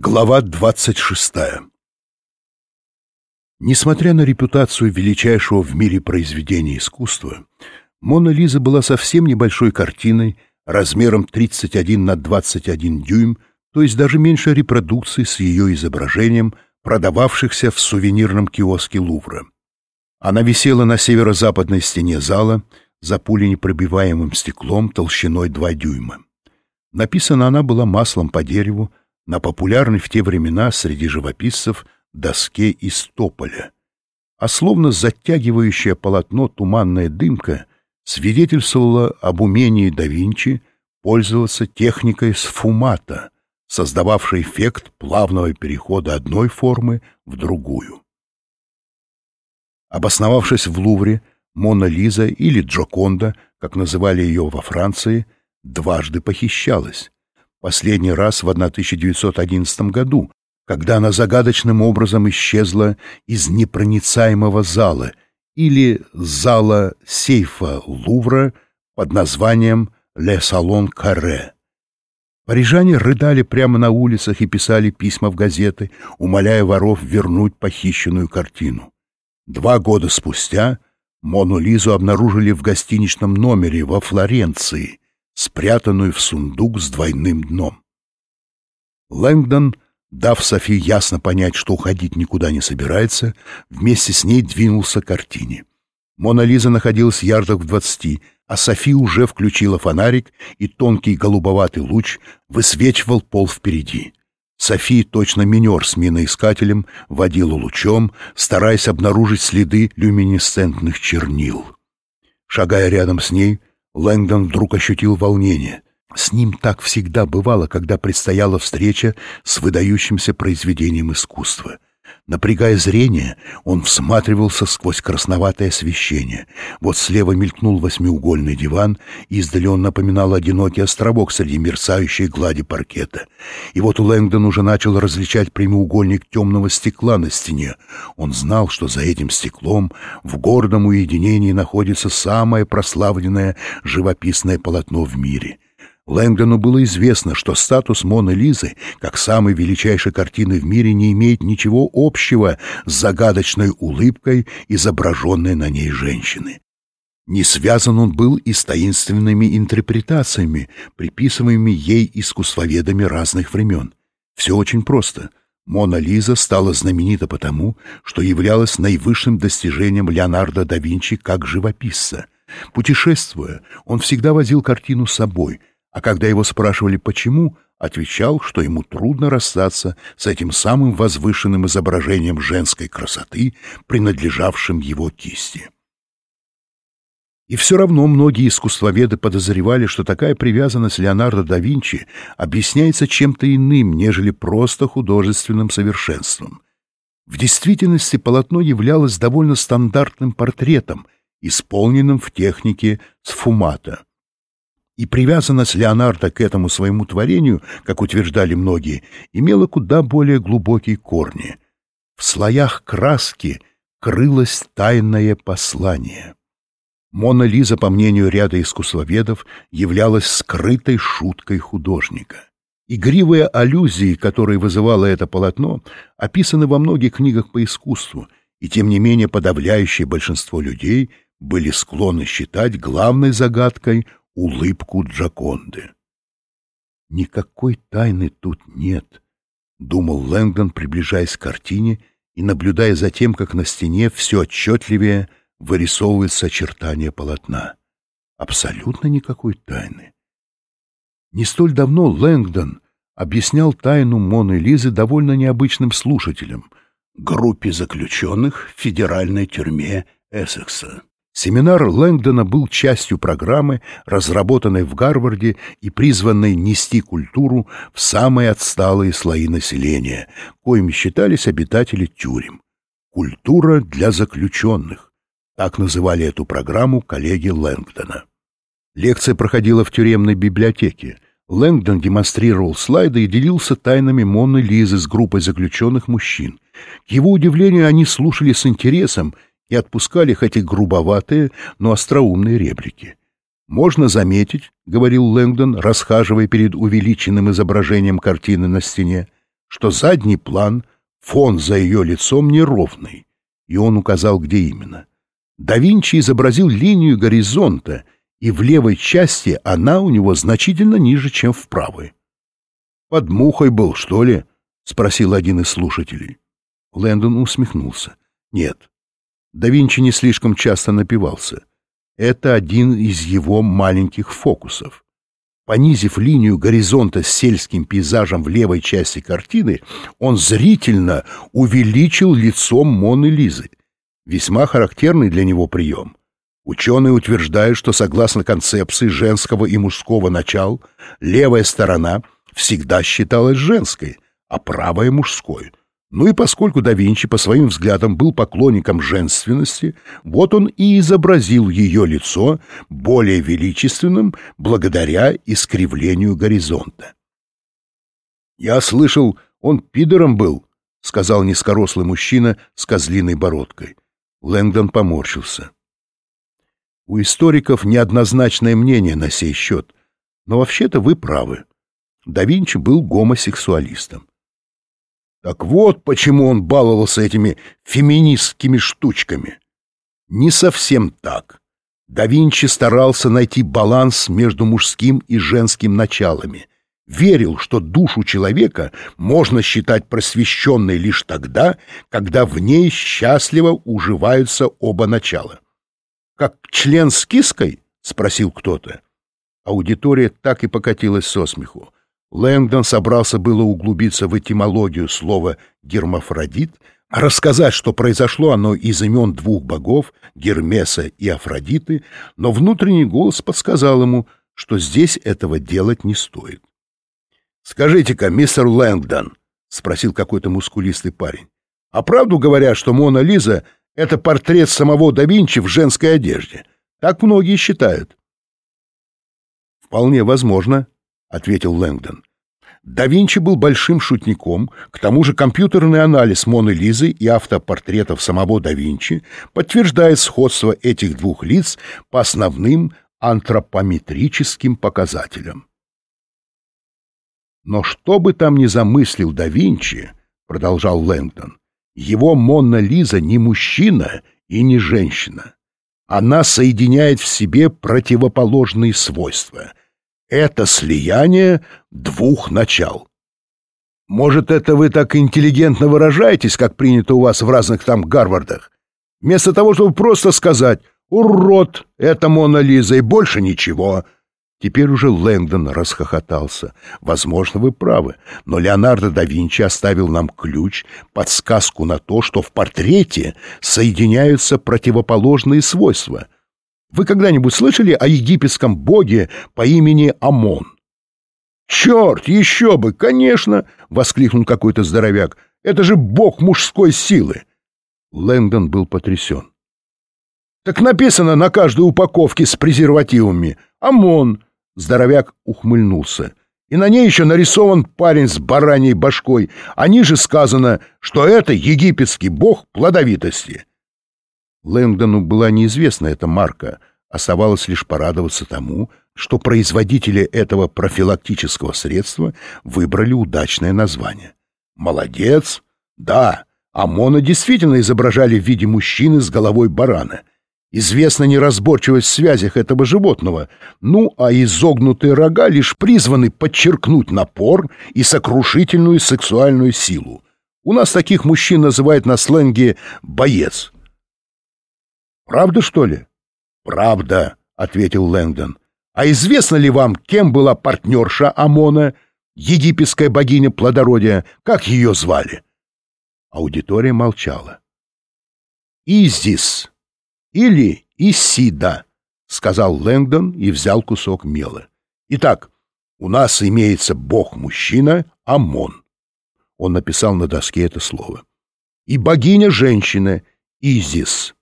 Глава 26 Несмотря на репутацию величайшего в мире произведения искусства, «Мона Лиза» была совсем небольшой картиной размером 31 на 21 дюйм, то есть даже меньше репродукций с ее изображением, продававшихся в сувенирном киоске Лувра. Она висела на северо-западной стене зала за пуленепробиваемым стеклом толщиной 2 дюйма. Написана она была маслом по дереву, на популярной в те времена среди живописцев доске из тополя. А словно затягивающее полотно туманная дымка свидетельствовала об умении да Винчи пользоваться техникой сфумата, создававшей эффект плавного перехода одной формы в другую. Обосновавшись в Лувре, Мона Лиза или Джоконда, как называли ее во Франции, дважды похищалась. Последний раз в 1911 году, когда она загадочным образом исчезла из непроницаемого зала или зала сейфа Лувра под названием «Ле Салон Карре». Парижане рыдали прямо на улицах и писали письма в газеты, умоляя воров вернуть похищенную картину. Два года спустя Мону Лизу обнаружили в гостиничном номере во Флоренции — спрятанную в сундук с двойным дном. Лэнгдон, дав Софи ясно понять, что уходить никуда не собирается, вместе с ней двинулся к картине. Мона Лиза находилась ярдах в двадцати, а Софи уже включила фонарик, и тонкий голубоватый луч высвечивал пол впереди. Софи, точно минер с миноискателем, водила лучом, стараясь обнаружить следы люминесцентных чернил. Шагая рядом с ней, Лэнгдон вдруг ощутил волнение. С ним так всегда бывало, когда предстояла встреча с выдающимся произведением искусства — Напрягая зрение, он всматривался сквозь красноватое освещение. Вот слева мелькнул восьмиугольный диван, издали он напоминал одинокий островок среди мерцающей глади паркета. И вот Лэнгдон уже начал различать прямоугольник темного стекла на стене. Он знал, что за этим стеклом в гордом уединении находится самое прославленное живописное полотно в мире — Лэнгдону было известно, что статус Моны Лизы, как самой величайшей картины в мире, не имеет ничего общего с загадочной улыбкой, изображенной на ней женщины. Не связан он был и с таинственными интерпретациями, приписываемыми ей искусствоведами разных времен. Все очень просто. Мона Лиза стала знаменита потому, что являлась наивысшим достижением Леонардо да Винчи как живописца. Путешествуя, он всегда возил картину с собой — а когда его спрашивали «почему?», отвечал, что ему трудно расстаться с этим самым возвышенным изображением женской красоты, принадлежавшим его кисти. И все равно многие искусствоведы подозревали, что такая привязанность Леонардо да Винчи объясняется чем-то иным, нежели просто художественным совершенством. В действительности полотно являлось довольно стандартным портретом, исполненным в технике сфумата. И привязанность Леонардо к этому своему творению, как утверждали многие, имела куда более глубокие корни. В слоях краски крылось тайное послание. Мона Лиза, по мнению ряда искусствоведов, являлась скрытой шуткой художника. Игривые аллюзии, которые вызывало это полотно, описаны во многих книгах по искусству, и тем не менее подавляющее большинство людей были склонны считать главной загадкой улыбку Джаконды. «Никакой тайны тут нет», — думал Лэнгдон, приближаясь к картине и наблюдая за тем, как на стене все отчетливее вырисовывается очертание полотна. Абсолютно никакой тайны. Не столь давно Лэнгдон объяснял тайну Моны Лизы довольно необычным слушателям — группе заключенных в федеральной тюрьме Эссекса. Семинар Лэнгдона был частью программы, разработанной в Гарварде и призванной нести культуру в самые отсталые слои населения, коими считались обитатели тюрем. «Культура для заключенных» — так называли эту программу коллеги Лэнгдона. Лекция проходила в тюремной библиотеке. Лэнгдон демонстрировал слайды и делился тайнами Монны Лизы с группой заключенных мужчин. К его удивлению, они слушали с интересом — и отпускали хоть и грубоватые, но остроумные реплики. «Можно заметить», — говорил Лэнгдон, расхаживая перед увеличенным изображением картины на стене, что задний план, фон за ее лицом неровный, и он указал, где именно. Да Винчи изобразил линию горизонта, и в левой части она у него значительно ниже, чем в правой. «Под мухой был, что ли?» — спросил один из слушателей. Лэндон усмехнулся. «Нет, да Винчи не слишком часто напивался. Это один из его маленьких фокусов. Понизив линию горизонта с сельским пейзажем в левой части картины, он зрительно увеличил лицо Моны Лизы. Весьма характерный для него прием. Ученые утверждают, что согласно концепции женского и мужского начал, левая сторона всегда считалась женской, а правая — мужской. Ну и поскольку да Винчи по своим взглядам был поклонником женственности, вот он и изобразил ее лицо более величественным благодаря искривлению горизонта. «Я слышал, он пидором был», — сказал низкорослый мужчина с козлиной бородкой. Лэнгдон поморщился. «У историков неоднозначное мнение на сей счет, но вообще-то вы правы. Да Винчи был гомосексуалистом. Так вот почему он баловался этими феминистскими штучками. Не совсем так. Да Винчи старался найти баланс между мужским и женским началами. Верил, что душу человека можно считать просвещенной лишь тогда, когда в ней счастливо уживаются оба начала. «Как член с киской?» — спросил кто-то. Аудитория так и покатилась со смеху. Лэнгдон собрался было углубиться в этимологию слова «гермафродит», а рассказать, что произошло оно из имен двух богов, Гермеса и Афродиты, но внутренний голос подсказал ему, что здесь этого делать не стоит. «Скажите-ка, мистер Лэнгдон», — спросил какой-то мускулистый парень, «а правду говорят, что Мона Лиза — это портрет самого да Винчи в женской одежде? Так многие считают». «Вполне возможно», — ответил Лэнгдон. Да Винчи был большим шутником, к тому же компьютерный анализ Моны Лизы и автопортретов самого да Винчи подтверждает сходство этих двух лиц по основным антропометрическим показателям. Но что бы там ни замыслил да Винчи, продолжал Лэнгдон, его Мона Лиза не мужчина и не женщина. Она соединяет в себе противоположные свойства — это слияние двух начал. Может, это вы так интеллигентно выражаетесь, как принято у вас в разных там Гарвардах? Вместо того, чтобы просто сказать «Урод! Это Мона Лиза!» и больше ничего. Теперь уже Лэнгдон расхохотался. Возможно, вы правы, но Леонардо да Винчи оставил нам ключ, подсказку на то, что в портрете соединяются противоположные свойства — вы когда-нибудь слышали о египетском боге по имени Амон? «Черт, еще бы, конечно!» — воскликнул какой-то здоровяк. «Это же бог мужской силы!» Лэнгдон был потрясен. «Так написано на каждой упаковке с презервативами. Амон!» — здоровяк ухмыльнулся. «И на ней еще нарисован парень с бараньей башкой, а ниже сказано, что это египетский бог плодовитости». Лэнгдону была неизвестна эта марка, оставалось лишь порадоваться тому, что производители этого профилактического средства выбрали удачное название. Молодец! Да, ОМОНа действительно изображали в виде мужчины с головой барана. Известна неразборчивость в связях этого животного, ну а изогнутые рога лишь призваны подчеркнуть напор и сокрушительную сексуальную силу. У нас таких мужчин называют на сленге «боец». Правда, что ли? Правда, ответил Лэнгдон. А известно ли вам, кем была партнерша Амона, египетская богиня плодородия? Как ее звали? Аудитория молчала. «Изис» или «Исида», — сказал Лэнгдон и взял кусок мела. «Итак, у нас имеется бог-мужчина Амон». Он написал на доске это слово. «И богиня-женщина Изис».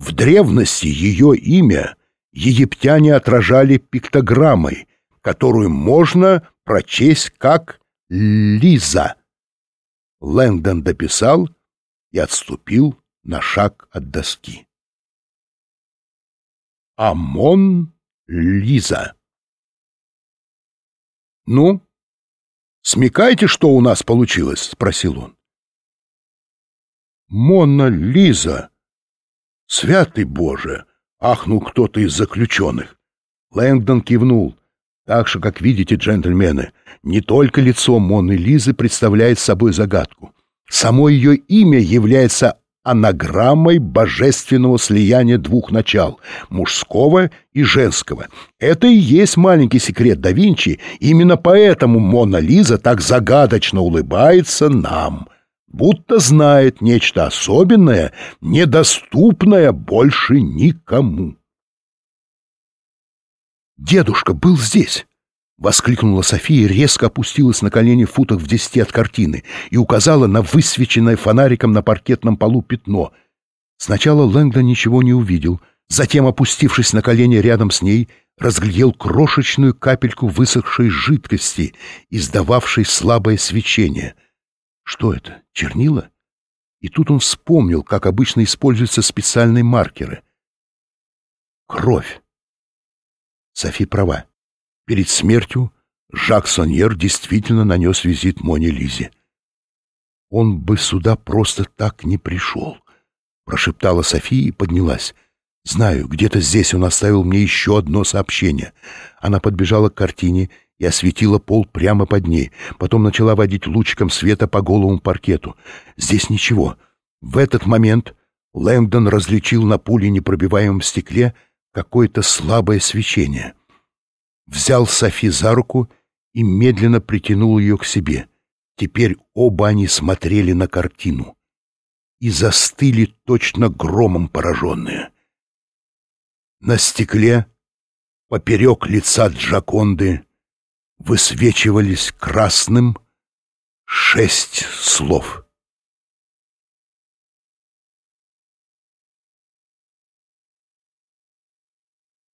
В древности ее имя египтяне отражали пиктограммой, которую можно прочесть как «Лиза». Лэнгдон дописал и отступил на шаг от доски. Амон Лиза. Ну, Смекайте, что у нас получилось?» — спросил он. «Мона Лиза! Святый Боже!» — ахнул кто-то из заключенных. Лэнгдон кивнул. Так что, как видите, джентльмены, не только лицо Моны Лизы представляет собой загадку. Само ее имя является анаграммой божественного слияния двух начал — мужского и женского. Это и есть маленький секрет да Винчи, именно поэтому Мона Лиза так загадочно улыбается нам, будто знает нечто особенное, недоступное больше никому. Дедушка был здесь. Воскликнула София, резко опустилась на колени в футах в десяти от картины и указала на высвеченное фонариком на паркетном полу пятно. Сначала Лэнгдон ничего не увидел, затем, опустившись на колени рядом с ней, разглядел крошечную капельку высохшей жидкости, издававшей слабое свечение. Что это, чернила? И тут он вспомнил, как обычно используются специальные маркеры. Кровь. Софи права. Перед смертью Жак Соньер действительно нанес визит Моне Лизе. «Он бы сюда просто так не пришел», — прошептала София и поднялась. «Знаю, где-то здесь он оставил мне еще одно сообщение». Она подбежала к картине и осветила пол прямо под ней. Потом начала водить лучиком света по голому паркету. «Здесь ничего». В этот момент Лэнгдон различил на пуле непробиваемом стекле какое-то слабое свечение взял Софи за руку и медленно притянул ее к себе. Теперь оба они смотрели на картину и застыли точно громом пораженные. На стекле, поперек лица Джаконды, высвечивались красным шесть слов —